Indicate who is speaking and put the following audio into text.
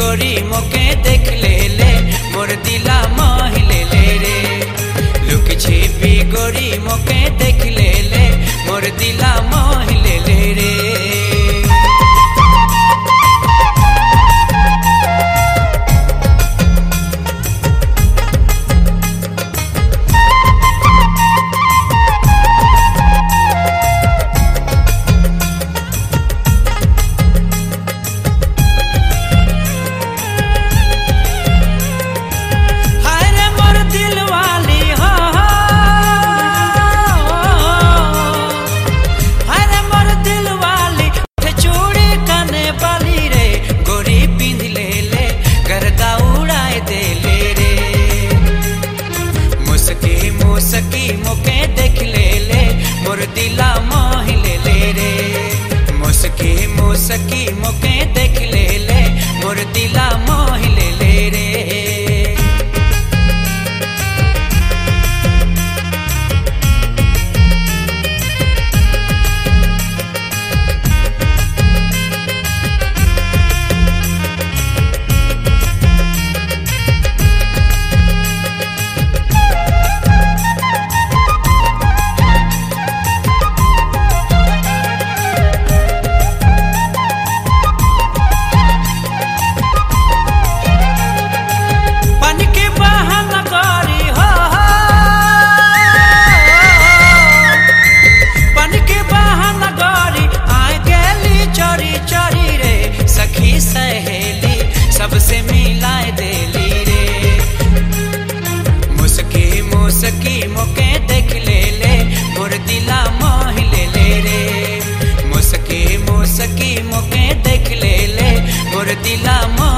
Speaker 1: গরি মোকে দেখলে লে, মোর দিলা মাহিলে লে রে। লুকি ছিপি গরি মোকে দেখলে লে, মোর দিলা মাহিলে লে রে। सकी मोके देख ले ले। मोर दिला मो मुके देख ले ले और दिला मो